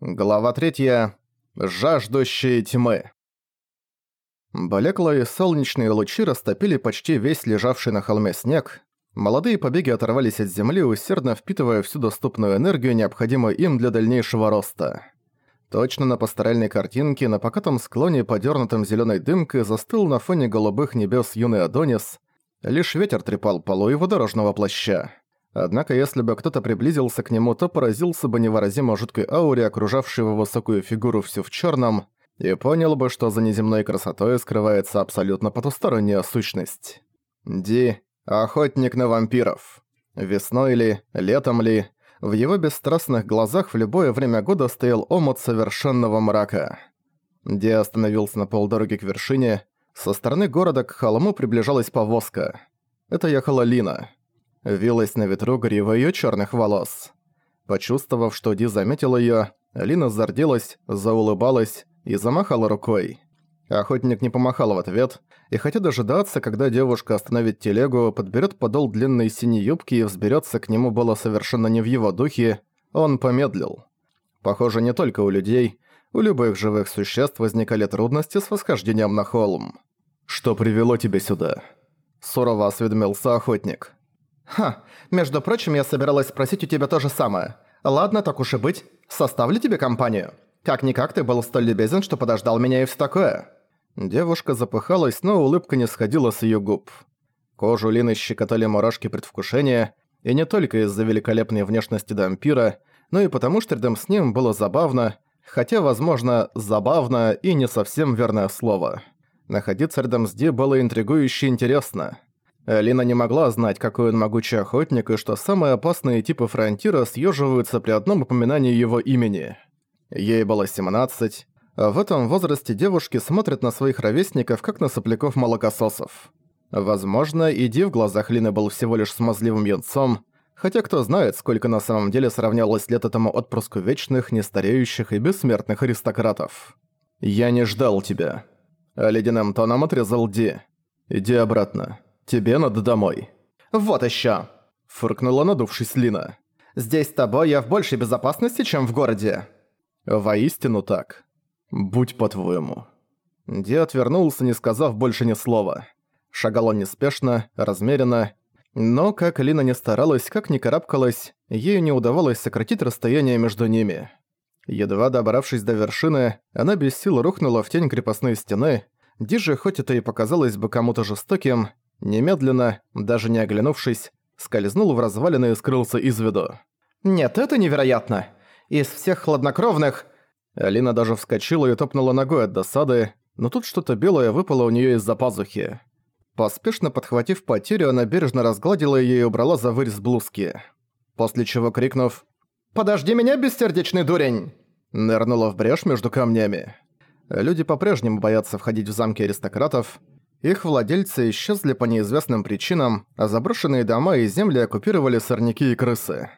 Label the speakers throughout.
Speaker 1: Глава 3. Жаждущие тьмы. Блеклые солнечные лучи растопили почти весь лежавший на холме снег. Молодые побеги оторвались от земли, усердно впитывая всю доступную энергию, необходимую им для дальнейшего роста. Точно на пасторальной картинке на покатом склоне, подернутом зеленой дымкой, застыл на фоне голубых небес юный Адонис. Лишь ветер трепал полу его дорожного плаща. Однако если бы кто-то приблизился к нему, то поразился бы невыразимо жуткой ауре, окружавшей его высокую фигуру всю в черном, и понял бы, что за неземной красотой скрывается абсолютно потусторонняя сущность. Ди – охотник на вампиров. Весной ли, летом ли, в его бесстрастных глазах в любое время года стоял омут совершенного мрака. Ди остановился на полдороги к вершине. Со стороны города к холму приближалась повозка. Это ехала Лина. Вилась на ветру грива её чёрных волос. Почувствовав, что Ди заметил её, Лина зарделась, заулыбалась и замахала рукой. Охотник не помахал в ответ, и хотя дожидаться, когда девушка остановит телегу, подберёт подол длинной синей юбки и взберётся к нему было совершенно не в его духе, он помедлил. Похоже, не только у людей, у любых живых существ возникали трудности с восхождением на холм. «Что привело тебя сюда?» Сурово осведомился охотник.
Speaker 2: «Ха, между прочим, я собиралась спросить у тебя то же самое. Ладно, так уж и быть. Составлю тебе компанию. Как-никак ты был столь любезен, что подождал меня и все такое».
Speaker 1: Девушка запыхалась, но улыбка не сходила с её губ. Кожу Лины щекотали мурашки предвкушения, и не только из-за великолепной внешности дампира, но и потому, что рядом с ним было забавно, хотя, возможно, забавно и не совсем верное слово. Находиться рядом с Ди было интригующе интересно. Лина не могла знать, какой он могучий охотник, и что самые опасные типы фронтира съеживаются при одном упоминании его имени. Ей было 17. А в этом возрасте девушки смотрят на своих ровесников, как на сопляков-молокососов. Возможно, Иди в глазах Лины был всего лишь смазливым янцом, хотя кто знает, сколько на самом деле сравнялось лет этому отпрыску вечных, нестареющих и бессмертных аристократов. «Я не ждал тебя», — ледяным тоном отрезал Ди. «Иди обратно». «Тебе надо домой».
Speaker 2: «Вот ещё!» – фыркнула надувшись Лина. «Здесь с тобой я в большей безопасности, чем в городе».
Speaker 1: «Воистину так. Будь по-твоему». Ди отвернулся, не сказав больше ни слова. Шагал он неспешно, размеренно, но как Лина не старалась, как ни карабкалась, ею не удавалось сократить расстояние между ними. Едва добравшись до вершины, она без сил рухнула в тень крепостной стены. Ди же, хоть это и показалось бы кому-то жестоким, Немедленно, даже не оглянувшись, скользнул в развалины и скрылся из виду.
Speaker 2: «Нет, это невероятно! Из всех хладнокровных...»
Speaker 1: Алина даже вскочила и топнула ногой от досады, но тут что-то белое выпало у нее из-за пазухи. Поспешно подхватив потерю, она бережно разгладила ее и убрала за вырез блузки. После чего, крикнув
Speaker 2: «Подожди меня, бессердечный дурень!»
Speaker 1: нырнула в брешь между камнями. Люди по-прежнему боятся входить в замки аристократов, их владельцы исчезли по неизвестным причинам, а заброшенные дома и земли оккупировали сорняки и крысы.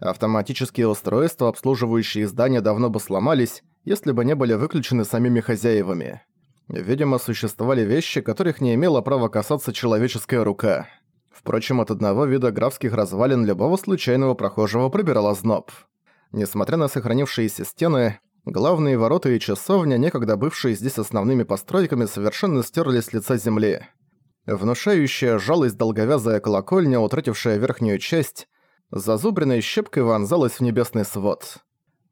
Speaker 1: Автоматические устройства, обслуживающие здания, давно бы сломались, если бы не были выключены самими хозяевами. Видимо, существовали вещи, которых не имела права касаться человеческая рука. Впрочем, от одного вида графских развалин любого случайного прохожего пробирала зноб. Несмотря на сохранившиеся стены, Главные ворота и часовня, некогда бывшие здесь основными постройками, совершенно стерли с лица земли. Внушающая жалость долговязая колокольня, утратившая верхнюю часть, зазубренной щепкой вонзалась в небесный свод.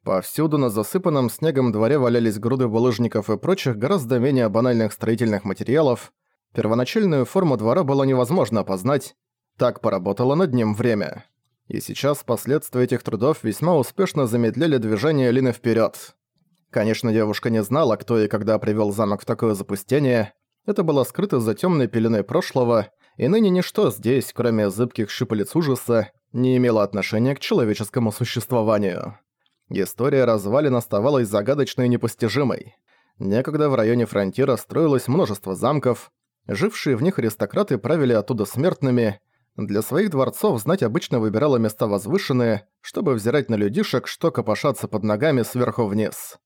Speaker 1: Повсюду на засыпанном снегом дворе валялись груды булыжников и прочих гораздо менее банальных строительных материалов. Первоначальную форму двора было невозможно опознать. Так поработало над ним время. И сейчас последствия этих трудов весьма успешно замедляли движение Лины вперед. Конечно, девушка не знала, кто и когда привел замок в такое запустение. Это было скрыто за темной пеленой прошлого, и ныне ничто здесь, кроме зыбких щупалец ужаса, не имело отношения к человеческому существованию. История развалин оставалась загадочной и непостижимой. Некогда в районе фронтира строилось множество замков, жившие в них аристократы правили оттуда смертными, для своих дворцов знать обычно выбирала места возвышенные, чтобы взирать на людишек, что копошатся под ногами сверху вниз.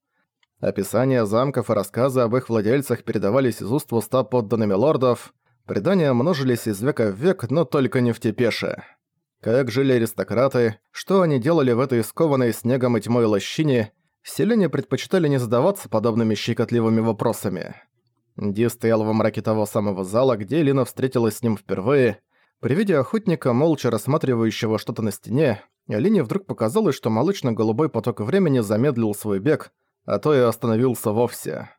Speaker 1: Описания замков и рассказы об их владельцах передавались из уст в уста подданными лордов. Предания множились из века в век, но только не в Тепеше. Как жили аристократы, что они делали в этой скованной снегом и тьмой лощине, Селяне предпочитали не задаваться подобными щекотливыми вопросами. Ди стоял во мраке того самого зала, где Лина встретилась с ним впервые. При виде охотника, молча рассматривающего что-то на стене, Алине вдруг показалось, что молочно-голубой поток времени замедлил свой бег, а то и остановился вовсе.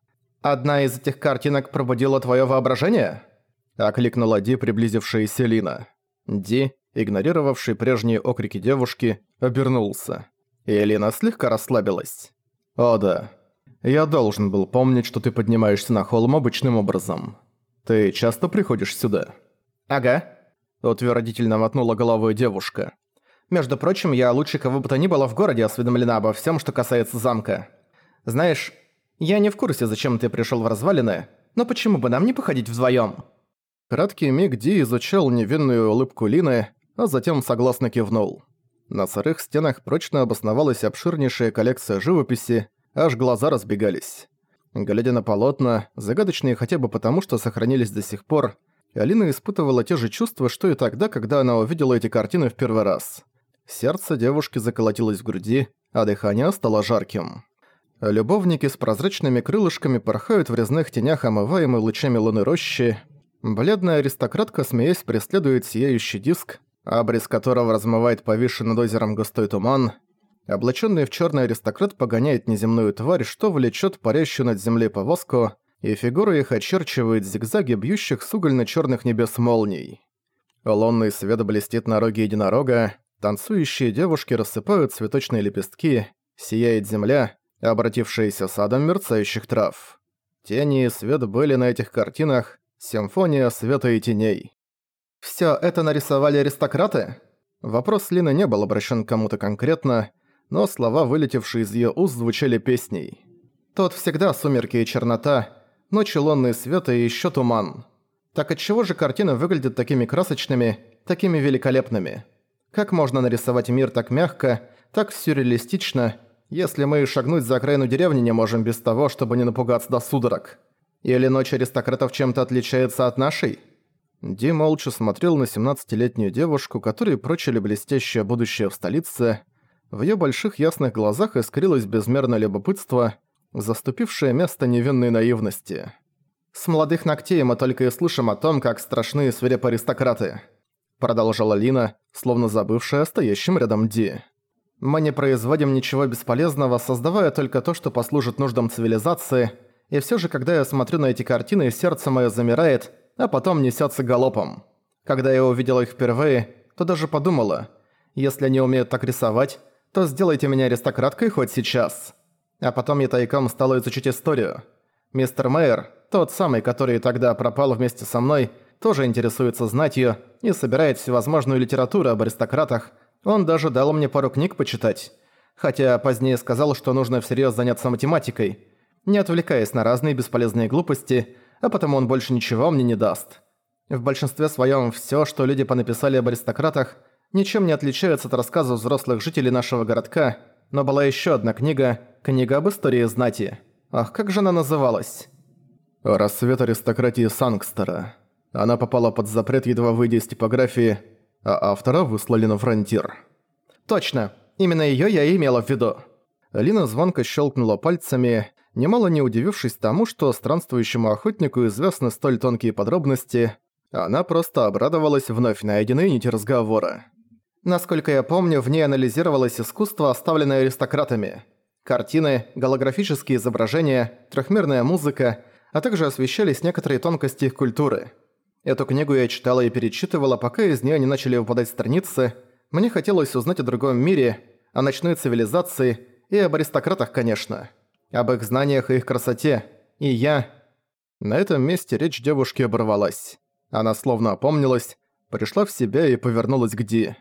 Speaker 2: «Одна из этих картинок пробудила твое воображение?»
Speaker 1: — окликнула Ди, приблизившаяся Лина. Ди, игнорировавший прежние окрики девушки, обернулся. И Элина слегка расслабилась. «О да, я должен был помнить, что ты поднимаешься на холм обычным образом. Ты часто приходишь сюда?»
Speaker 2: «Ага», — утвердительно мотнула головой девушка. «Между прочим, я лучше кого бы то ни было в городе осведомлена обо всем, что касается замка. Знаешь, я не в курсе, зачем ты пришел в развалины, но почему бы нам не походить вдвоем?
Speaker 1: Краткий миг Ди изучал невинную улыбку Лины, а затем согласно кивнул. На сырых стенах прочно обосновалась обширнейшая коллекция живописи, аж глаза разбегались. Глядя на полотна, загадочные хотя бы потому, что сохранились до сих пор, Алина испытывала те же чувства, что и тогда, когда она увидела эти картины в первый раз. Сердце девушки заколотилось в груди, а дыхание стало жарким. Любовники с прозрачными крылышками порхают в резных тенях, омываемой лучами луны рощи. Бледная аристократка, смеясь, преследует сияющий диск, абрис которого размывает повисший над озером густой туман. Облаченный в черный аристократ погоняет неземную тварь, что влечет парящую над землей повозку, и фигуры их очерчивает зигзаги бьющих с угольно-черных небес молний. Лунный свет блестит на роге единорога, танцующие девушки рассыпают цветочные лепестки, сияет земля, обратившаяся садом мерцающих трав. Тени и свет были на этих картинах, симфония света и теней.
Speaker 2: «Всё это нарисовали аристократы?»
Speaker 1: Вопрос Лины не был обращен кому-то конкретно, но слова, вылетевшие из её уст, звучали песней.
Speaker 2: «Тут всегда сумерки и чернота, ночи лунный свет и ещё туман. Так отчего же картины выглядят такими красочными, такими великолепными? Как можно нарисовать мир так мягко, так сюрреалистично, если мы шагнуть за окраину деревни не можем без того, чтобы не напугаться до судорог? Или ночь аристократов чем-то отличается от нашей?»
Speaker 1: Ди молча смотрел на 17-летнюю девушку, которой прочили блестящее будущее в столице. В её больших ясных глазах искрилось безмерное любопытство, заступившее место невинной наивности.
Speaker 2: «С молодых ногтей мы только и слышим о том, как страшны и свирепы аристократы», продолжала Лина, словно забывшая о стоящем рядом Ди. «Мы не производим ничего бесполезного, создавая только то, что послужит нуждам цивилизации, и всё же, когда я смотрю на эти картины, сердце моё замирает, а потом несется галопом. Когда я увидела их впервые, то даже подумала, если они умеют так рисовать, то сделайте меня аристократкой хоть сейчас. А потом я тайком стала изучить историю. Мистер Мэйер, тот самый, который тогда пропал вместе со мной, тоже интересуется знатью и собирает всевозможную литературу об аристократах. Он даже дал мне пару книг почитать. Хотя позднее сказал, что нужно всерьез заняться математикой, не отвлекаясь на разные бесполезные глупости – а потому он больше ничего мне не даст. В большинстве своем все, что люди понаписали об аристократах, ничем не отличается от рассказов взрослых жителей нашего городка, но была еще одна книга, книга об истории знати. Ах, как же она называлась?
Speaker 1: «Рассвет аристократии Сангстера». Она попала под запрет, едва выйдя из типографии, а автора выслали на фронтир.
Speaker 2: «Точно! Именно её я и имела в виду!»
Speaker 1: Лина звонко щелкнула пальцами, немало не удивившись тому, что странствующему охотнику известны столь тонкие подробности, она просто обрадовалась вновь найденной нити разговора.
Speaker 2: Насколько я помню, в ней анализировалось искусство, оставленное аристократами. Картины, голографические изображения, трехмерная музыка, а также освещались некоторые тонкости их культуры. Эту книгу я читала и перечитывала, пока из нее не начали выпадать страницы. Мне хотелось узнать о другом мире, о ночной цивилизации и об аристократах, конечно об их знаниях и их красоте. И я...
Speaker 1: На этом месте речь девушки оборвалась. Она словно опомнилась, пришла в себя и повернулась к Ди.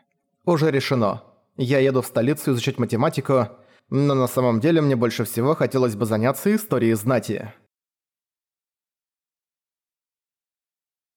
Speaker 2: «Уже решено. Я еду в столицу изучать математику, но на самом деле мне больше всего хотелось бы заняться историей знати».